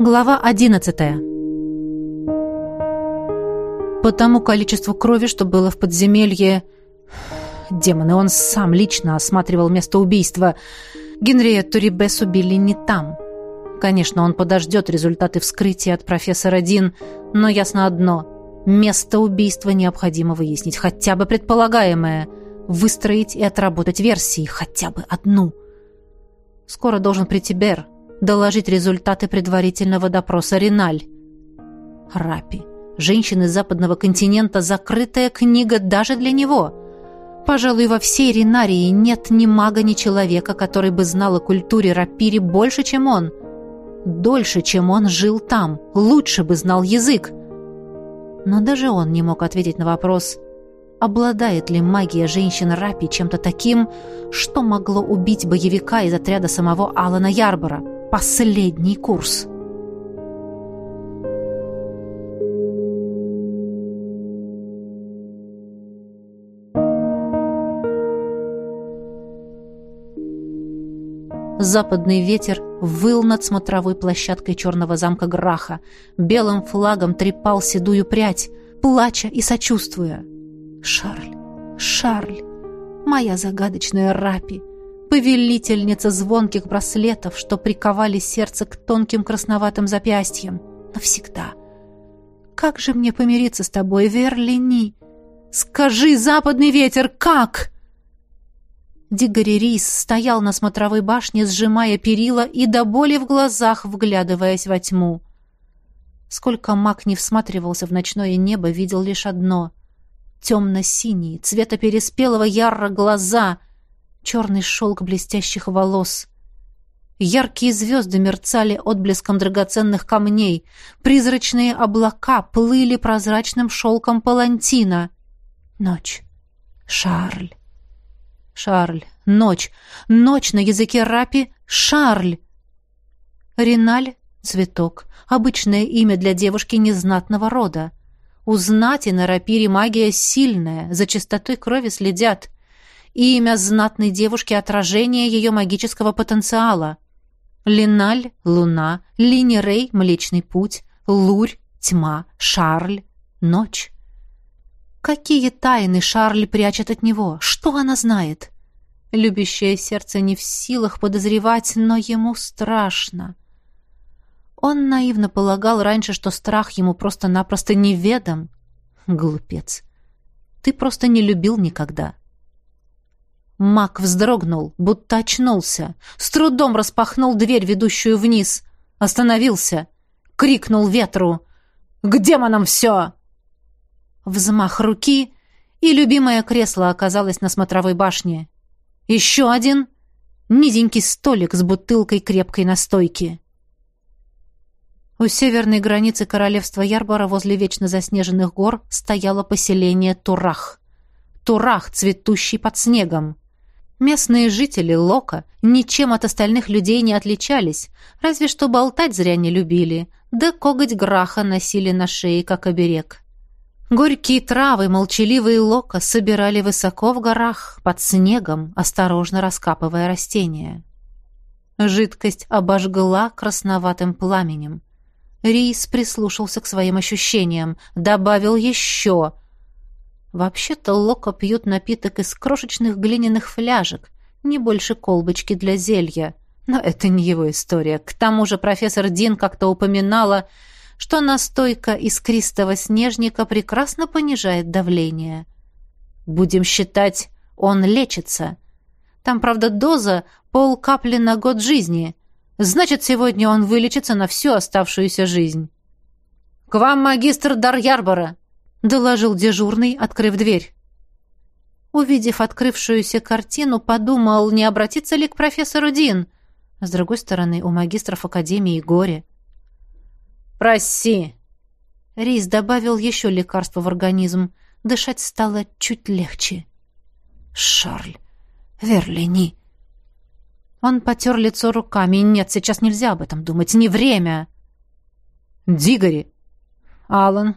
Глава одиннадцатая. По тому количеству крови, что было в подземелье... Демоны, он сам лично осматривал место убийства. Генриетту Рибес убили не там. Конечно, он подождет результаты вскрытия от профессора Дин, но ясно одно. Место убийства необходимо выяснить, хотя бы предполагаемое. Выстроить и отработать версии, хотя бы одну. Скоро должен прийти Бер, доложить результаты предварительного допроса Риналь. Рапи. Женщины западного континента закрытая книга даже для него. Пожалуй, во всей Ринарии нет ни мага, ни человека, который бы знал о культуре рапири больше, чем он. Дольше, чем он жил там, лучше бы знал язык. Но даже он не мог ответить на вопрос, обладает ли магия женщин Рапи чем-то таким, что могло убить боевика из отряда самого Алана Ярбора. Последний курс. Западный ветер выл над смотровой площадкой черного замка Граха, белым флагом трепал седую прядь, плача и сочувствуя. «Шарль! Шарль! Моя загадочная Рапи!» Повелительница звонких браслетов, что приковали сердце к тонким красноватым запястьям. Навсегда. Как же мне помириться с тобой, Верлини? Скажи, западный ветер, как?» Дигори Рис стоял на смотровой башне, сжимая перила и до боли в глазах вглядываясь во тьму. Сколько маг не всматривался в ночное небо, видел лишь одно — темно-синие, цвета переспелого ярро глаза, черный шелк блестящих волос. Яркие звезды мерцали отблеском драгоценных камней, призрачные облака плыли прозрачным шелком палантина. Ночь. Шарль. Шарль. Ночь. Ночь на языке рапи — Шарль. Риналь — цветок. Обычное имя для девушки незнатного рода. У знати на рапире магия сильная, за чистотой крови следят. Имя знатной девушки — отражение ее магического потенциала. Линаль — луна, Линерей — млечный путь, Лурь — тьма, Шарль — ночь. Какие тайны Шарль прячет от него? Что она знает? Любящее сердце не в силах подозревать, но ему страшно. Он наивно полагал раньше, что страх ему просто-напросто неведом. Глупец. Ты просто не любил никогда. Мак вздрогнул, будто очнулся. С трудом распахнул дверь, ведущую вниз. Остановился. Крикнул ветру. «К демонам все!» Взмах руки, и любимое кресло оказалось на смотровой башне. Еще один низенький столик с бутылкой крепкой настойки. У северной границы королевства Ярбора возле вечно заснеженных гор стояло поселение Турах. Турах, цветущий под снегом. Местные жители Лока ничем от остальных людей не отличались, разве что болтать зря не любили, да коготь Граха носили на шее, как оберег. Горькие травы, молчаливые лока собирали высоко в горах, под снегом, осторожно раскапывая растения. Жидкость обожгла красноватым пламенем. Рис прислушался к своим ощущениям, добавил еще. Вообще-то лока пьют напиток из крошечных глиняных фляжек, не больше колбочки для зелья. Но это не его история. К тому же профессор Дин как-то упоминала, что настойка искристого снежника прекрасно понижает давление. Будем считать, он лечится. Там, правда, доза пол капли на год жизни. Значит, сегодня он вылечится на всю оставшуюся жизнь. «К вам магистр Дарьярбора!» — доложил дежурный, открыв дверь. Увидев открывшуюся картину, подумал, не обратиться ли к профессору Дин. С другой стороны, у магистров Академии горе. «Проси!» Рис добавил еще лекарства в организм. Дышать стало чуть легче. «Шарль! Верлини!» Он потер лицо руками. «Нет, сейчас нельзя об этом думать. Не время!» «Дигори!» «Алан,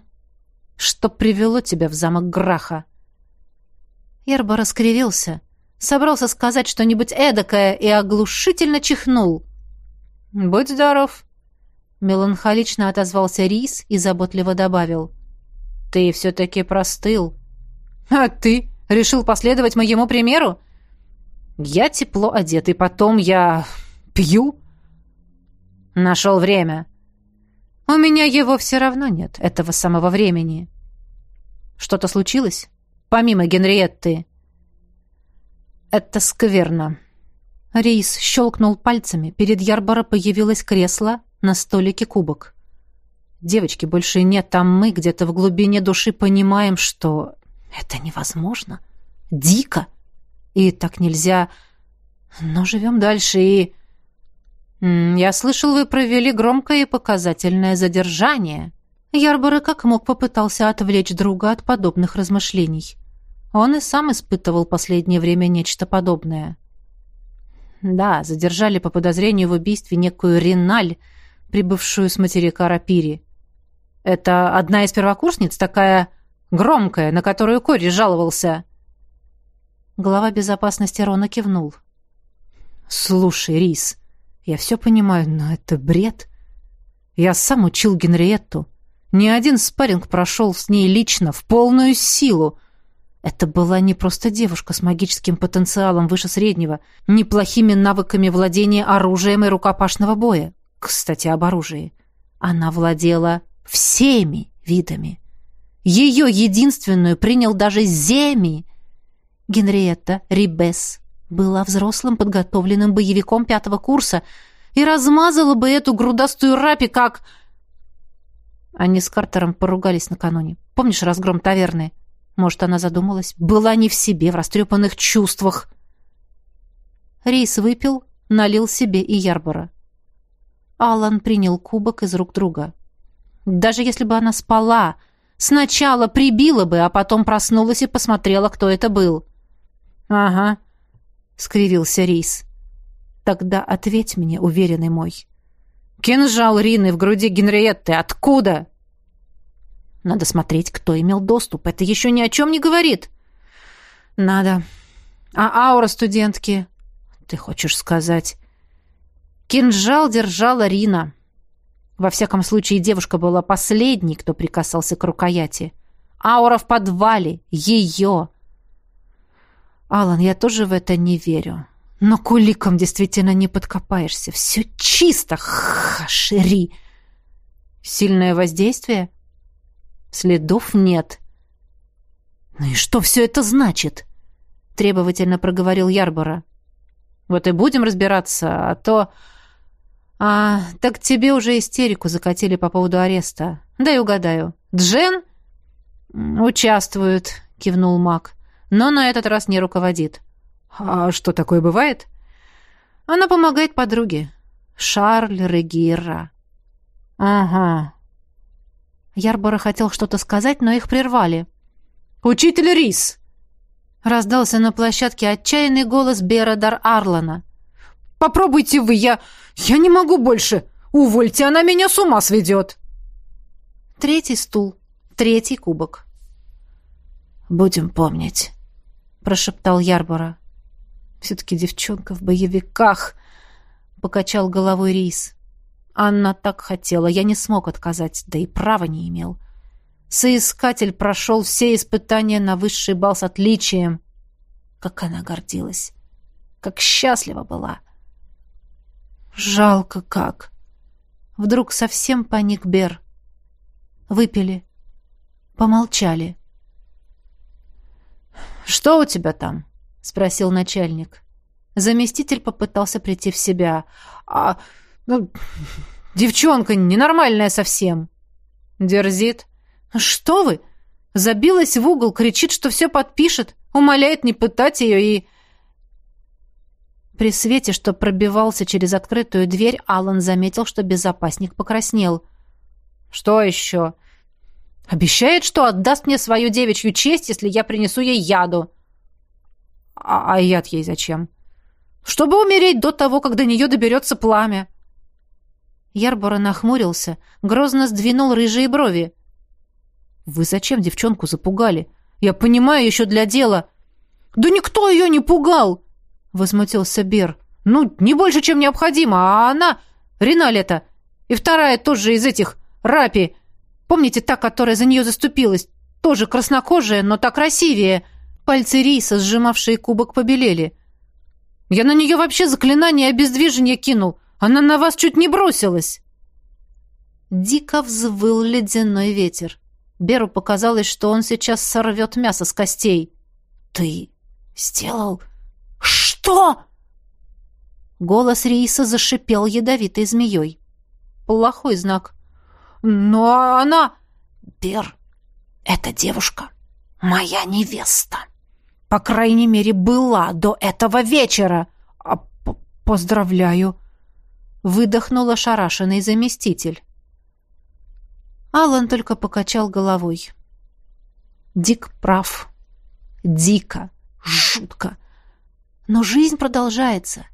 что привело тебя в замок Граха?» Ерба раскривился. Собрался сказать что-нибудь эдакое и оглушительно чихнул. «Будь здоров!» Меланхолично отозвался Рис и заботливо добавил. «Ты все-таки простыл». «А ты? Решил последовать моему примеру?» «Я тепло одет, и потом я... пью?» «Нашел время». «У меня его все равно нет, этого самого времени». «Что-то случилось? Помимо Генриетты?» «Это скверно». Рейс щелкнул пальцами. Перед Ярбора появилось кресло, на столике кубок. Девочки больше нет, там мы где-то в глубине души понимаем, что это невозможно. Дико. И так нельзя. Но живем дальше и... «Я слышал, вы провели громкое и показательное задержание». Ярбора как мог попытался отвлечь друга от подобных размышлений. Он и сам испытывал последнее время нечто подобное. Да, задержали по подозрению в убийстве некую Риналь, прибывшую с материка Рапири. Это одна из первокурсниц, такая громкая, на которую Кори жаловался. Глава безопасности Рона кивнул. «Слушай, Рис, я все понимаю, но это бред. Я сам учил Генриетту. Ни один спарринг прошел с ней лично, в полную силу. Это была не просто девушка с магическим потенциалом выше среднего, неплохими навыками владения оружием и рукопашного боя. Кстати, об оружии. Она владела всеми видами. Ее единственную принял даже Земи. Генриетта Рибес была взрослым подготовленным боевиком пятого курса и размазала бы эту грудастую рапи как... Они с Картером поругались накануне. Помнишь разгром таверны? Может, она задумалась? Была не в себе, в растрепанных чувствах. Рейс выпил, налил себе и Ярбора. Алан принял кубок из рук друга. Даже если бы она спала, сначала прибила бы, а потом проснулась и посмотрела, кто это был. «Ага», — скривился Рис. «Тогда ответь мне, уверенный мой. Кинжал Рины в груди Генриетты откуда?» «Надо смотреть, кто имел доступ. Это еще ни о чем не говорит». «Надо. А аура студентки?» «Ты хочешь сказать...» Кинжал держала Рина. Во всяком случае, девушка была последней, кто прикасался к рукояти. Аура в подвале. Ее. Алан, я тоже в это не верю. Но куликом действительно не подкопаешься. Все чисто, хашери. Сильное воздействие? Следов нет. Ну и что все это значит? Требовательно проговорил Ярбора. Вот и будем разбираться, а то... «А, так тебе уже истерику закатили по поводу ареста. Дай угадаю. Джен?» «Участвует», — кивнул Мак. «Но на этот раз не руководит». «А что такое бывает?» «Она помогает подруге. Шарль Регира». «Ага». Ярбора хотел что-то сказать, но их прервали. «Учитель Рис!» Раздался на площадке отчаянный голос Берадар Арлана. «Попробуйте вы, я... «Я не могу больше! Увольте, она меня с ума сведет!» Третий стул, третий кубок. «Будем помнить», — прошептал Ярбора. «Все-таки девчонка в боевиках», — покачал головой Рис. «Анна так хотела, я не смог отказать, да и права не имел. Соискатель прошел все испытания на высший бал с отличием. Как она гордилась, как счастлива была!» Жалко как. Вдруг совсем паник Бер. Выпили. Помолчали. «Что у тебя там?» — спросил начальник. Заместитель попытался прийти в себя. «А, ну, девчонка ненормальная совсем». «Дерзит?» «Что вы?» Забилась в угол, кричит, что все подпишет, умоляет не пытать ее и... При свете, что пробивался через открытую дверь, Алан заметил, что безопасник покраснел. «Что еще?» «Обещает, что отдаст мне свою девичью честь, если я принесу ей яду». «А, а яд ей зачем?» «Чтобы умереть до того, как до нее доберется пламя». Ярбора нахмурился, грозно сдвинул рыжие брови. «Вы зачем девчонку запугали? Я понимаю, еще для дела». «Да никто ее не пугал!» — возмутился Бер. «Ну, не больше, чем необходимо, а она... Риналь это... И вторая тоже из этих, Рапи. Помните та, которая за нее заступилась? Тоже краснокожая, но так красивее. Пальцы риса, сжимавшие кубок, побелели. Я на нее вообще заклинание обездвижения кинул. Она на вас чуть не бросилась. Дико взвыл ледяной ветер. Беру показалось, что он сейчас сорвет мясо с костей. «Ты сделал что?» Голос Риса зашипел ядовитой змеей. Плохой знак. «Но она...» «Бер, эта девушка моя невеста. По крайней мере, была до этого вечера. А поздравляю!» Выдохнул ошарашенный заместитель. Алан только покачал головой. Дик прав. Дико, жутко. Но жизнь продолжается.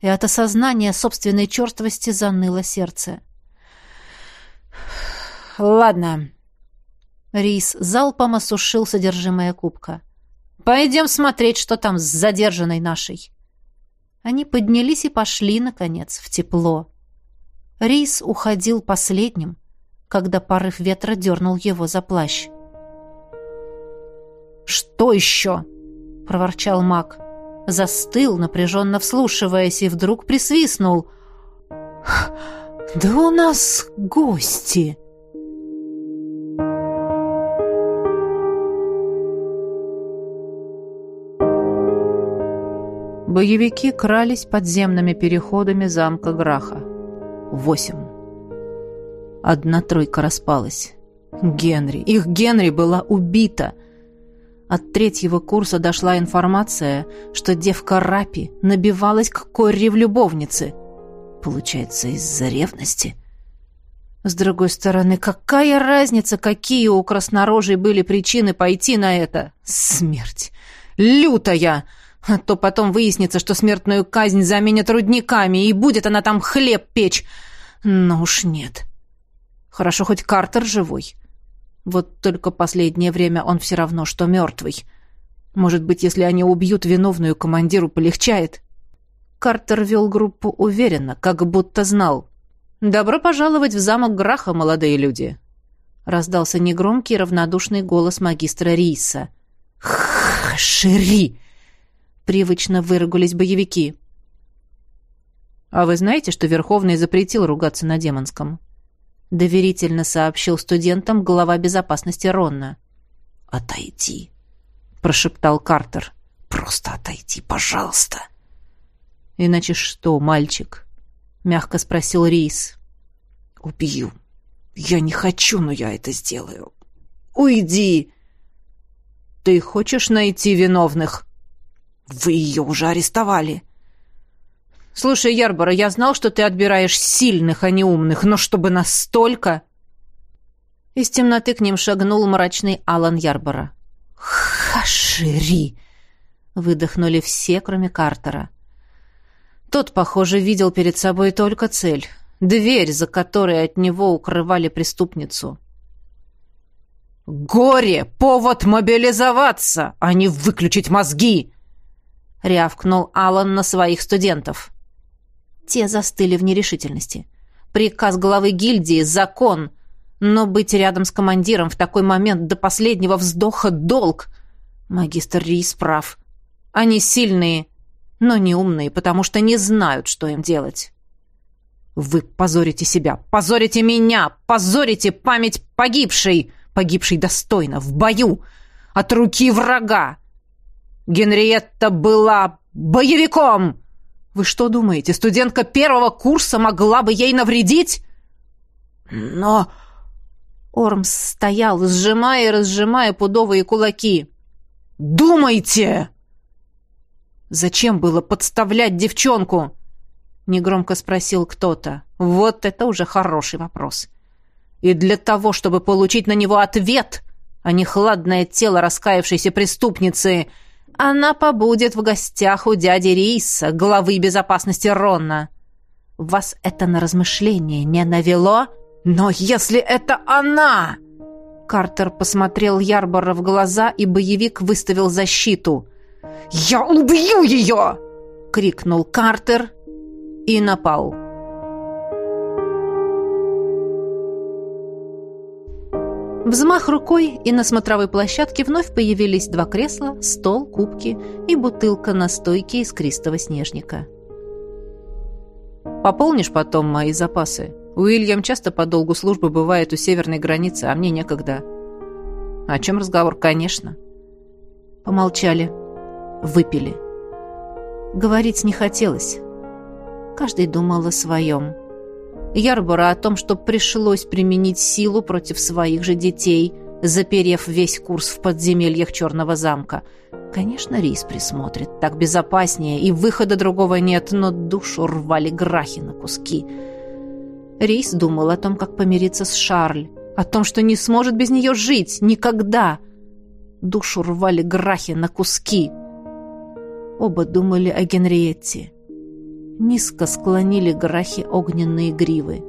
И от осознания собственной черствости заныло сердце. «Ладно». Рис залпом осушил содержимое кубка. «Пойдем смотреть, что там с задержанной нашей». Они поднялись и пошли, наконец, в тепло. Рис уходил последним, когда порыв ветра дернул его за плащ. «Что еще?» — проворчал маг. Застыл, напряженно вслушиваясь, и вдруг присвистнул. «Да у нас гости!» Боевики крались подземными переходами замка Граха. Восемь. Одна тройка распалась. Генри. Их Генри была убита. От третьего курса дошла информация, что девка Рапи набивалась к Корри в любовнице. Получается, из-за ревности. С другой стороны, какая разница, какие у краснорожей были причины пойти на это? Смерть. Лютая! А то потом выяснится, что смертную казнь заменят рудниками, и будет она там хлеб печь. Но уж нет. Хорошо, хоть Картер живой. Вот только последнее время он все равно, что мертвый. Может быть, если они убьют виновную, командиру полегчает. Картер вел группу уверенно, как будто знал. «Добро пожаловать в замок Граха, молодые люди!» Раздался негромкий равнодушный голос магистра Риса. «Шири!» Привычно выругались боевики. «А вы знаете, что Верховный запретил ругаться на демонском?» — доверительно сообщил студентам глава безопасности Ронна. «Отойди», — прошептал Картер. «Просто отойди, пожалуйста». «Иначе что, мальчик?» — мягко спросил Рис. «Убью. Я не хочу, но я это сделаю. Уйди!» «Ты хочешь найти виновных?» «Вы ее уже арестовали». «Слушай, Ярбора, я знал, что ты отбираешь сильных, а не умных, но чтобы настолько...» Из темноты к ним шагнул мрачный Алан Ярбора. «Хашири!» — выдохнули все, кроме Картера. Тот, похоже, видел перед собой только цель — дверь, за которой от него укрывали преступницу. «Горе! Повод мобилизоваться, а не выключить мозги!» — рявкнул Алан на своих студентов. Те застыли в нерешительности. Приказ главы гильдии — закон, но быть рядом с командиром в такой момент до последнего вздоха — долг. Магистр Рис прав. Они сильные, но не умные, потому что не знают, что им делать. Вы позорите себя, позорите меня, позорите память погибшей, погибшей достойно, в бою, от руки врага. Генриетта была боевиком!» Вы что думаете, студентка первого курса могла бы ей навредить? Но... Ормс стоял, сжимая и разжимая пудовые кулаки. «Думайте!» «Зачем было подставлять девчонку?» Негромко спросил кто-то. «Вот это уже хороший вопрос. И для того, чтобы получить на него ответ, а не хладное тело раскаявшейся преступницы, она побудет в гостях у дяди Риса, главы безопасности Ронна. Вас это на размышление не навело? Но если это она... Картер посмотрел Ярбора в глаза, и боевик выставил защиту. «Я убью ее!» — крикнул Картер и напал. Взмах рукой, и на смотровой площадке вновь появились два кресла, стол, кубки и бутылка на настойки искристого снежника. «Пополнишь потом мои запасы. Уильям часто по долгу службы бывает у северной границы, а мне некогда». «О чем разговор, конечно». Помолчали выпили. Говорить не хотелось. Каждый думал о своем. Ярбора о том, что пришлось применить силу против своих же детей, заперев весь курс в подземельях Черного замка. Конечно, Рис присмотрит, так безопаснее, и выхода другого нет, но душу рвали грахи на куски. Рис думал о том, как помириться с Шарль, о том, что не сможет без нее жить, никогда. Душу рвали грахи на куски. Оба думали о Генриетте. Низко склонили грахи огненные гривы.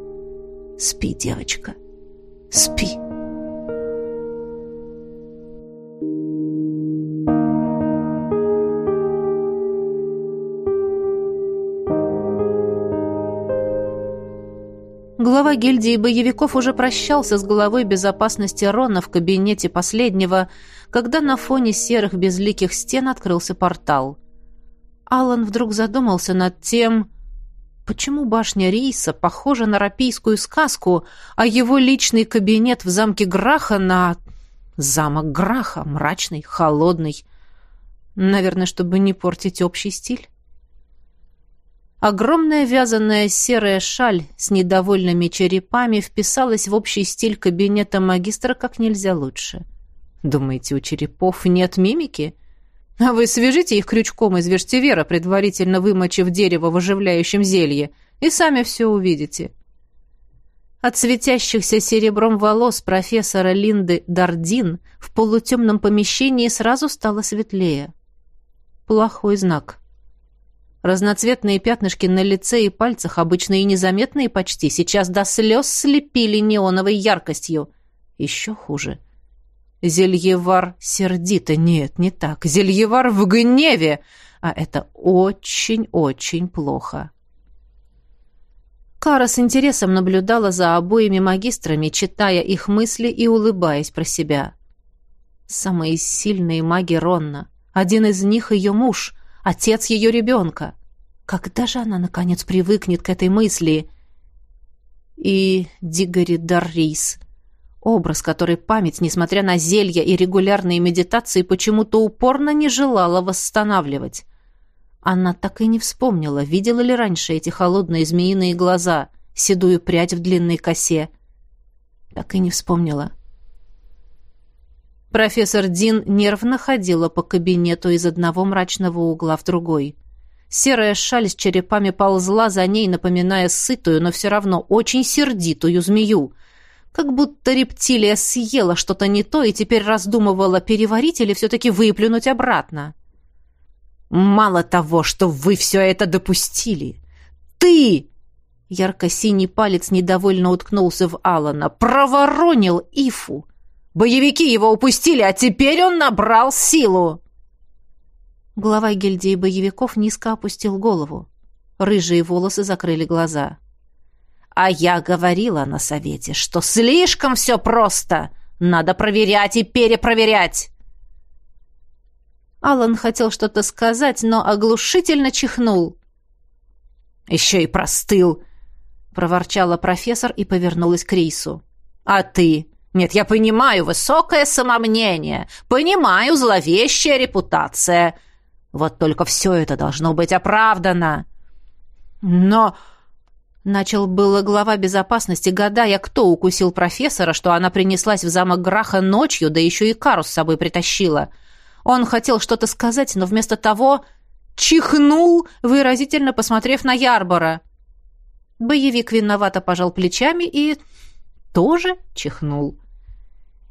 «Спи, девочка, спи!» Глава гильдии боевиков уже прощался с главой безопасности Рона в кабинете последнего, когда на фоне серых безликих стен открылся портал. Алан вдруг задумался над тем, почему башня Рейса похожа на рапийскую сказку, а его личный кабинет в замке Граха на... Замок Граха, мрачный, холодный. Наверное, чтобы не портить общий стиль. Огромная вязаная серая шаль с недовольными черепами вписалась в общий стиль кабинета магистра как нельзя лучше. Думаете, у черепов нет мимики? — а вы свяжите их крючком из вертивера, предварительно вымочив дерево в оживляющем зелье, и сами все увидите. От светящихся серебром волос профессора Линды Дардин в полутемном помещении сразу стало светлее. Плохой знак. Разноцветные пятнышки на лице и пальцах, обычно и незаметные почти, сейчас до слез слепили неоновой яркостью. Еще хуже — Зельевар сердито. Нет, не так. Зельевар в гневе. А это очень-очень плохо. Кара с интересом наблюдала за обоими магистрами, читая их мысли и улыбаясь про себя. Самые сильные маги Ронна. Один из них ее муж, отец ее ребенка. Когда же она, наконец, привыкнет к этой мысли? И Дигори Даррис — Образ, который память, несмотря на зелья и регулярные медитации, почему-то упорно не желала восстанавливать. Она так и не вспомнила, видела ли раньше эти холодные змеиные глаза, седую прядь в длинной косе. Так и не вспомнила. Профессор Дин нервно ходила по кабинету из одного мрачного угла в другой. Серая шаль с черепами ползла за ней, напоминая сытую, но все равно очень сердитую змею — как будто рептилия съела что-то не то и теперь раздумывала, переварить или все-таки выплюнуть обратно. «Мало того, что вы все это допустили! Ты!» Ярко-синий палец недовольно уткнулся в Алана. «Проворонил Ифу! Боевики его упустили, а теперь он набрал силу!» Глава гильдии боевиков низко опустил голову. Рыжие волосы закрыли глаза. А я говорила на совете, что слишком все просто. Надо проверять и перепроверять. Алан хотел что-то сказать, но оглушительно чихнул. «Еще и простыл!» — проворчала профессор и повернулась к Рейсу. «А ты? Нет, я понимаю, высокое самомнение, понимаю, зловещая репутация. Вот только все это должно быть оправдано». «Но...» Начал было глава безопасности, гадая, кто укусил профессора, что она принеслась в замок Граха ночью, да еще и кару с собой притащила. Он хотел что-то сказать, но вместо того чихнул, выразительно посмотрев на Ярбора. Боевик виновато пожал плечами и тоже чихнул.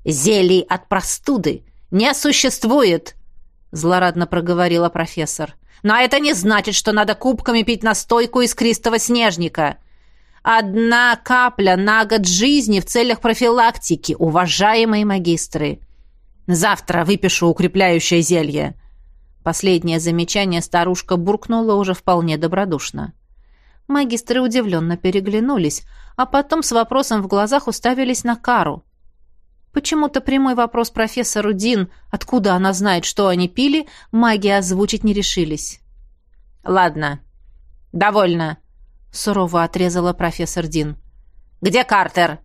«Зелий от простуды не существует!» — злорадно проговорила профессор. «Но это не значит, что надо кубками пить настойку из кристого снежника!» Одна капля на год жизни в целях профилактики, уважаемые магистры. Завтра выпишу укрепляющее зелье. Последнее замечание старушка буркнула уже вполне добродушно. Магистры удивленно переглянулись, а потом с вопросом в глазах уставились на Кару. Почему-то прямой вопрос профессору Дин, откуда она знает, что они пили, маги озвучить не решились. «Ладно, довольно», — сурово отрезала профессор Дин. «Где Картер?»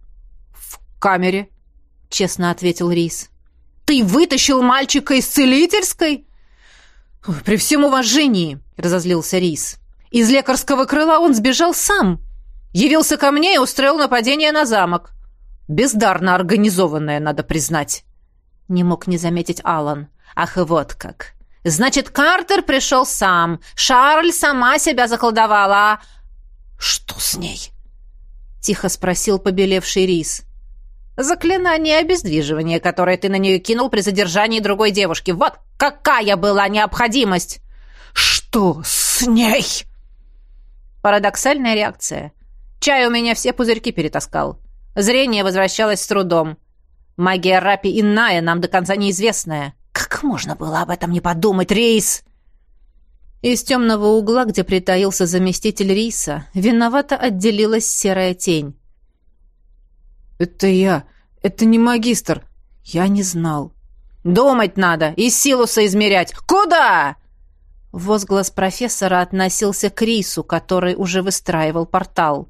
«В камере», — честно ответил Рис. «Ты вытащил мальчика из целительской?» «При всем уважении», — разозлился Рис. «Из лекарского крыла он сбежал сам. Явился ко мне и устроил нападение на замок. Бездарно организованное, надо признать». Не мог не заметить Алан. «Ах, и вот как. Значит, Картер пришел сам. Шарль сама себя заколдовала. «Что с ней?» — тихо спросил побелевший Рис. «Заклинание обездвиживания, которое ты на нее кинул при задержании другой девушки. Вот какая была необходимость!» «Что с ней?» Парадоксальная реакция. Чай у меня все пузырьки перетаскал. Зрение возвращалось с трудом. Магия Рапи иная, нам до конца неизвестная. Как можно было об этом не подумать, Рейс? Из темного угла, где притаился заместитель Риса, виновато отделилась серая тень. «Это я. Это не магистр. Я не знал». «Думать надо и силу соизмерять. Куда?» Возглас профессора относился к Рису, который уже выстраивал портал.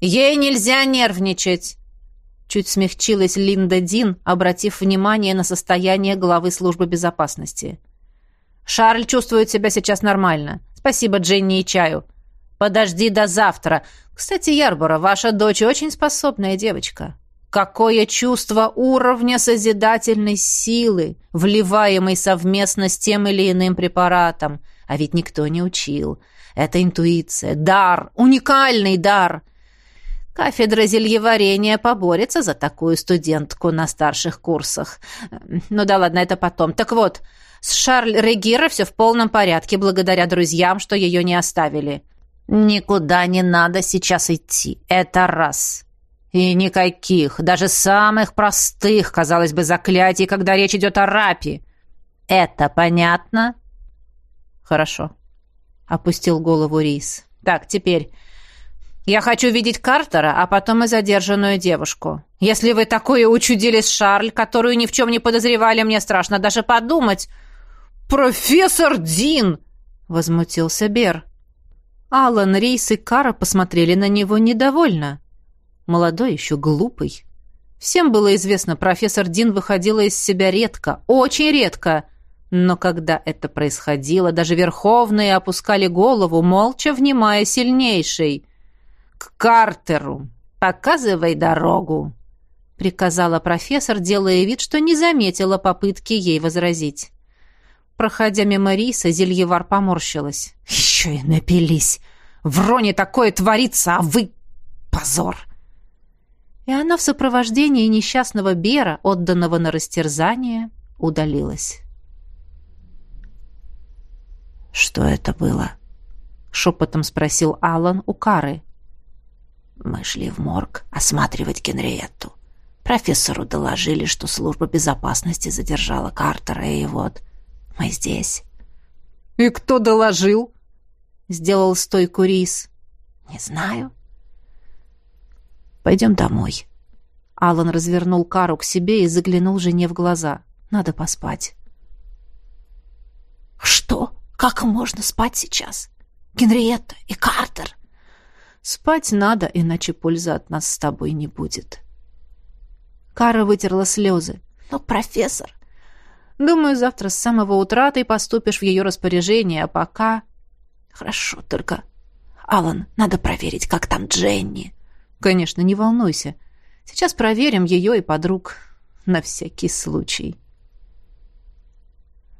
«Ей нельзя нервничать!» Чуть смягчилась Линда Дин, обратив внимание на состояние главы службы безопасности. «Шарль чувствует себя сейчас нормально. Спасибо Дженни и чаю. Подожди до завтра. Кстати, Ярбора, ваша дочь очень способная девочка. Какое чувство уровня созидательной силы, вливаемой совместно с тем или иным препаратом. А ведь никто не учил. Это интуиция, дар, уникальный дар. Кафедра зельеварения поборется за такую студентку на старших курсах. Ну да ладно, это потом. Так вот, с Шарль Регира все в полном порядке, благодаря друзьям, что ее не оставили. Никуда не надо сейчас идти. Это раз. И никаких, даже самых простых, казалось бы, заклятий, когда речь идет о рапе. Это понятно? Хорошо. Опустил голову Рис. Так, теперь я хочу видеть Картера, а потом и задержанную девушку. Если вы такое учудили с Шарль, которую ни в чем не подозревали, мне страшно даже подумать. Профессор Дин! Возмутился Бер. Алан, Рейс и Кара посмотрели на него недовольно. Молодой еще глупый. Всем было известно, профессор Дин выходила из себя редко, очень редко. Но когда это происходило, даже верховные опускали голову, молча внимая сильнейшей к Картеру. Показывай дорогу», — приказала профессор, делая вид, что не заметила попытки ей возразить. Проходя мимо риса, Зельевар поморщилась. «Еще и напились! В Роне такое творится, а вы... позор!» И она в сопровождении несчастного Бера, отданного на растерзание, удалилась. «Что это было?» — шепотом спросил Алан у Кары. Мы шли в морг осматривать Генриетту. Профессору доложили, что служба безопасности задержала Картера, и вот мы здесь. «И кто доложил?» — сделал стойку Рис. «Не знаю». «Пойдем домой». Алан развернул Кару к себе и заглянул жене в глаза. «Надо поспать». «Что? Как можно спать сейчас? Генриетта и Картер?» Спать надо, иначе пользы от нас с тобой не будет. Кара вытерла слезы. Но, профессор... Думаю, завтра с самого утра ты поступишь в ее распоряжение, а пока... Хорошо, только... Алан, надо проверить, как там Дженни. Конечно, не волнуйся. Сейчас проверим ее и подруг. На всякий случай.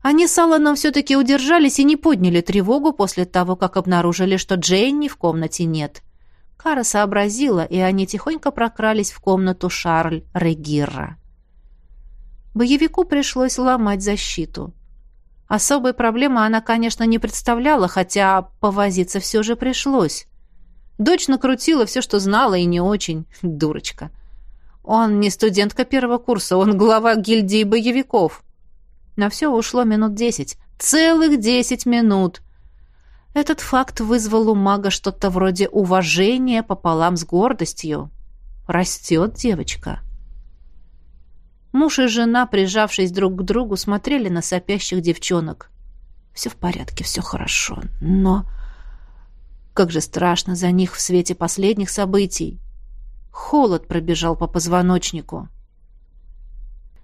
Они с Алланом все-таки удержались и не подняли тревогу после того, как обнаружили, что Дженни в комнате нет. Кара сообразила, и они тихонько прокрались в комнату Шарль Регира. Боевику пришлось ломать защиту. Особой проблемы она, конечно, не представляла, хотя повозиться все же пришлось. Дочь накрутила все, что знала, и не очень. Дурочка. Он не студентка первого курса, он глава гильдии боевиков. На все ушло минут десять. Целых десять минут. Этот факт вызвал у мага что-то вроде уважения пополам с гордостью. Растет девочка. Муж и жена, прижавшись друг к другу, смотрели на сопящих девчонок. Все в порядке, все хорошо, но... Как же страшно за них в свете последних событий. Холод пробежал по позвоночнику.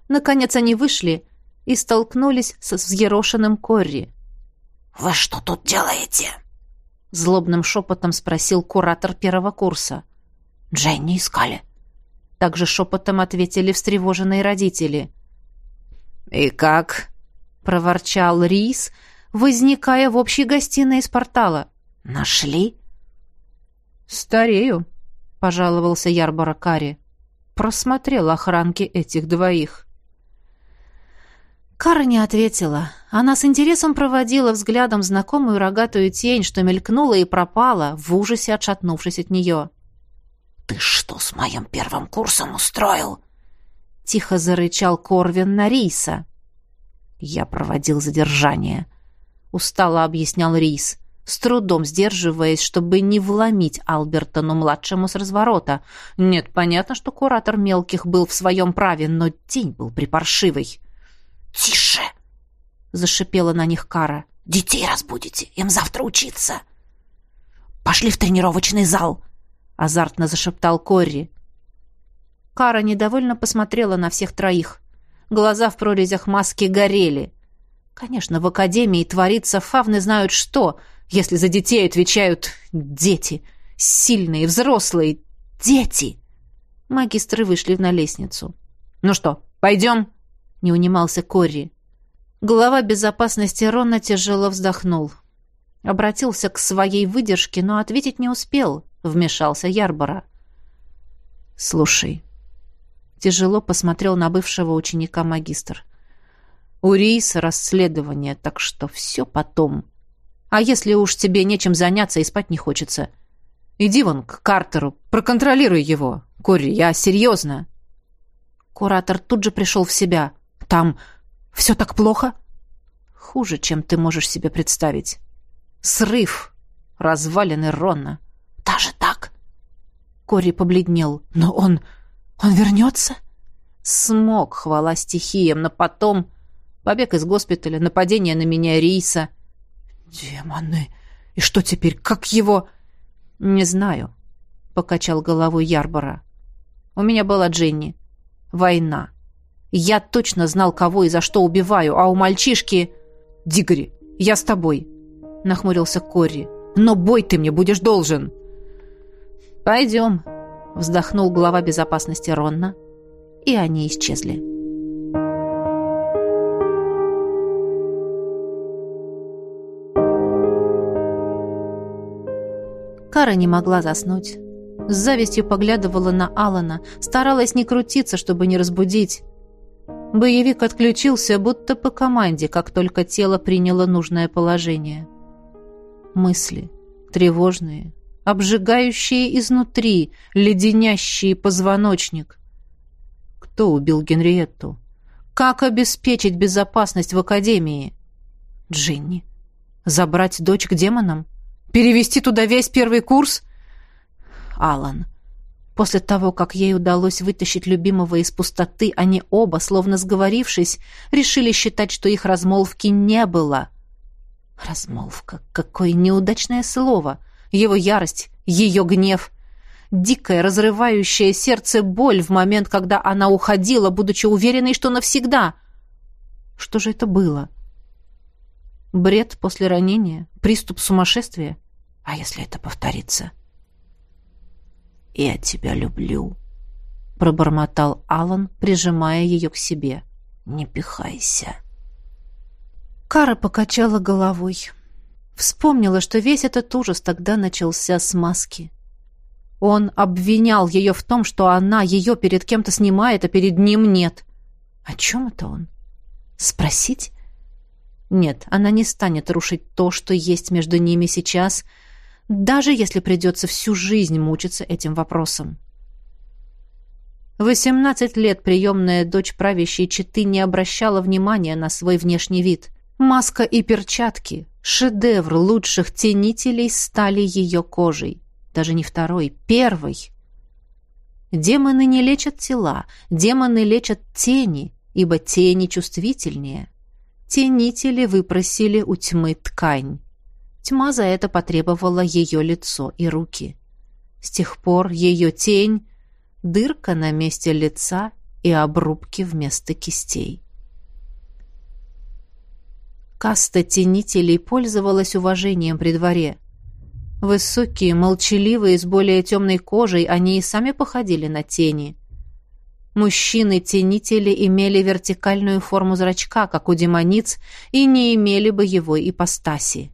Наконец они вышли и столкнулись со взъерошенным Корри. «Вы что тут делаете?» Злобным шепотом спросил куратор первого курса. «Дженни искали». Также шепотом ответили встревоженные родители. «И как?» — проворчал Рис, возникая в общей гостиной из портала. «Нашли?» «Старею», — пожаловался Ярбора Кари. «Просмотрел охранки этих двоих». Кара не ответила. Она с интересом проводила взглядом знакомую рогатую тень, что мелькнула и пропала, в ужасе отшатнувшись от нее. «Ты что с моим первым курсом устроил?» Тихо зарычал Корвин на Риса. «Я проводил задержание», — устало объяснял Рис, с трудом сдерживаясь, чтобы не вломить Албертону-младшему с разворота. Нет, понятно, что куратор мелких был в своем праве, но тень был припаршивый. «Тише!» — зашипела на них Кара. «Детей разбудите, им завтра учиться!» «Пошли в тренировочный зал!» — азартно зашептал Корри. Кара недовольно посмотрела на всех троих. Глаза в прорезях маски горели. Конечно, в академии творится фавны знают что, если за детей отвечают дети. Сильные, взрослые. Дети! Магистры вышли на лестницу. «Ну что, пойдем?» — не унимался Корри. Глава безопасности Рона тяжело вздохнул. Обратился к своей выдержке, но ответить не успел — вмешался Ярбора. «Слушай». Тяжело посмотрел на бывшего ученика магистр. «У Риса расследование, так что все потом. А если уж тебе нечем заняться и спать не хочется, иди вон к Картеру, проконтролируй его. Кори, я серьезно». Куратор тут же пришел в себя. «Там все так плохо?» «Хуже, чем ты можешь себе представить. Срыв. Развалины Ронна. Даже так?» Кори побледнел. «Но он... он вернется?» Смог, хвала стихиям, но потом... Побег из госпиталя, нападение на меня Риса. «Демоны! И что теперь? Как его...» «Не знаю», — покачал головой Ярбора. «У меня была Дженни. Война. Я точно знал, кого и за что убиваю, а у мальчишки...» «Дигори, я с тобой», — нахмурился Кори. «Но бой ты мне будешь должен». «Пойдем», — вздохнул глава безопасности Ронна, и они исчезли. Кара не могла заснуть. С завистью поглядывала на Алана, старалась не крутиться, чтобы не разбудить. Боевик отключился, будто по команде, как только тело приняло нужное положение. Мысли, тревожные, обжигающие изнутри, леденящие позвоночник. Кто убил Генриетту? Как обеспечить безопасность в Академии? Джинни. Забрать дочь к демонам? Перевести туда весь первый курс? Алан. После того, как ей удалось вытащить любимого из пустоты, они оба, словно сговорившись, решили считать, что их размолвки не было. Размолвка. Какое неудачное слово. Его ярость, ее гнев, дикая, разрывающая сердце боль в момент, когда она уходила, будучи уверенной, что навсегда. Что же это было? Бред после ранения? Приступ сумасшествия? А если это повторится? «Я тебя люблю», — пробормотал Алан, прижимая ее к себе. «Не пихайся». Кара покачала головой. Вспомнила, что весь этот ужас тогда начался с маски. Он обвинял ее в том, что она ее перед кем-то снимает, а перед ним нет. О чем это он? Спросить? Нет, она не станет рушить то, что есть между ними сейчас, даже если придется всю жизнь мучиться этим вопросом. Восемнадцать лет приемная дочь правящей четы не обращала внимания на свой внешний вид. Маска и перчатки, Шедевр лучших тенителей стали ее кожей. Даже не второй, первый. Демоны не лечат тела, демоны лечат тени, ибо тени чувствительнее. Тенители выпросили у тьмы ткань. Тьма за это потребовала ее лицо и руки. С тех пор ее тень — дырка на месте лица и обрубки вместо кистей. Каста тенителей пользовалась уважением при дворе. Высокие, молчаливые, с более темной кожей, они и сами походили на тени. Мужчины-тенители имели вертикальную форму зрачка, как у демониц, и не имели боевой ипостаси.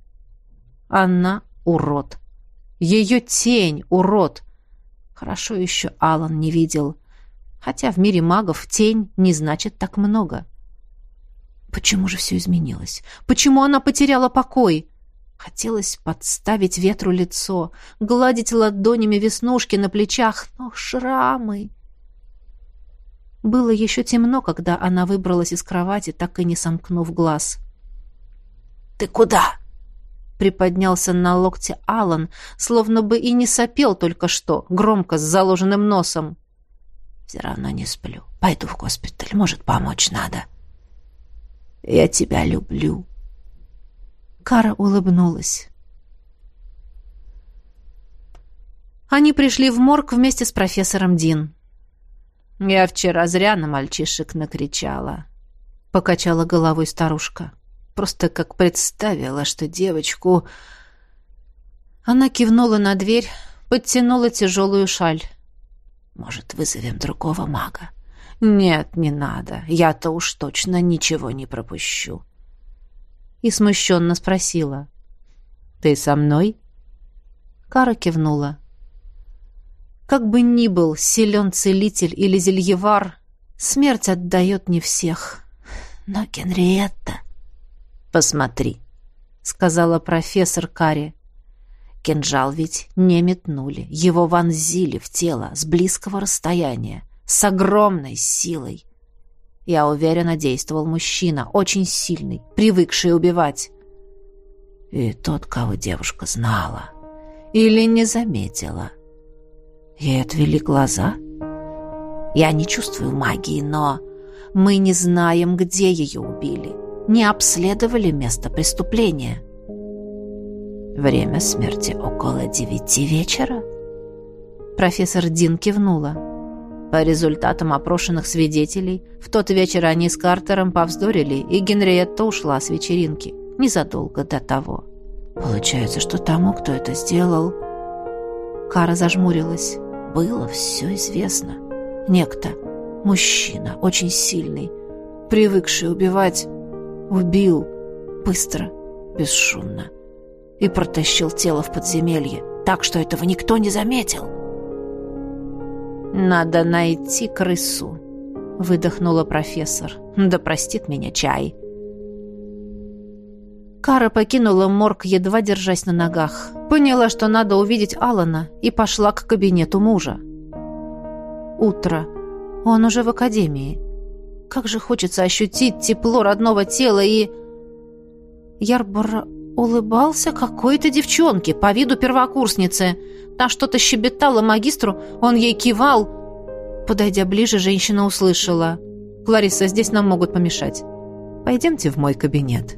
Она — урод. Ее тень — урод. Хорошо еще Алан не видел. Хотя в мире магов тень не значит так много. Почему же все изменилось? Почему она потеряла покой? Хотелось подставить ветру лицо, гладить ладонями веснушки на плечах, но шрамы... Было еще темно, когда она выбралась из кровати, так и не сомкнув глаз. «Ты куда?» Приподнялся на локте Алан, словно бы и не сопел только что, громко, с заложенным носом. «Все равно не сплю. Пойду в госпиталь, может, помочь надо». Я тебя люблю». Кара улыбнулась. Они пришли в морг вместе с профессором Дин. «Я вчера зря на мальчишек накричала», — покачала головой старушка. «Просто как представила, что девочку...» Она кивнула на дверь, подтянула тяжелую шаль. «Может, вызовем другого мага?» «Нет, не надо. Я-то уж точно ничего не пропущу». И смущенно спросила. «Ты со мной?» Кара кивнула. Как бы ни был силен целитель или зельевар, смерть отдает не всех. Но Генриетта... «Посмотри», — сказала профессор Карри. Кинжал ведь не метнули, его вонзили в тело с близкого расстояния с огромной силой. Я уверенно действовал мужчина, очень сильный, привыкший убивать. И тот, кого девушка знала. Или не заметила. Ей отвели глаза. Я не чувствую магии, но мы не знаем, где ее убили. Не обследовали место преступления. Время смерти около девяти вечера. Профессор Дин кивнула. По результатам опрошенных свидетелей, в тот вечер они с Картером повздорили, и Генриетта ушла с вечеринки, незадолго до того. Получается, что тому, кто это сделал... Кара зажмурилась. Было все известно. Некто, мужчина, очень сильный, привыкший убивать, убил быстро, бесшумно и протащил тело в подземелье, так что этого никто не заметил. «Надо найти крысу», — выдохнула профессор. «Да простит меня чай». Кара покинула морг, едва держась на ногах. Поняла, что надо увидеть Алана, и пошла к кабинету мужа. Утро. Он уже в академии. Как же хочется ощутить тепло родного тела и... Ярбор улыбался какой-то девчонке, по виду первокурсницы. Та что-то щебетала магистру, он ей кивал. Подойдя ближе, женщина услышала. «Клариса, здесь нам могут помешать. Пойдемте в мой кабинет».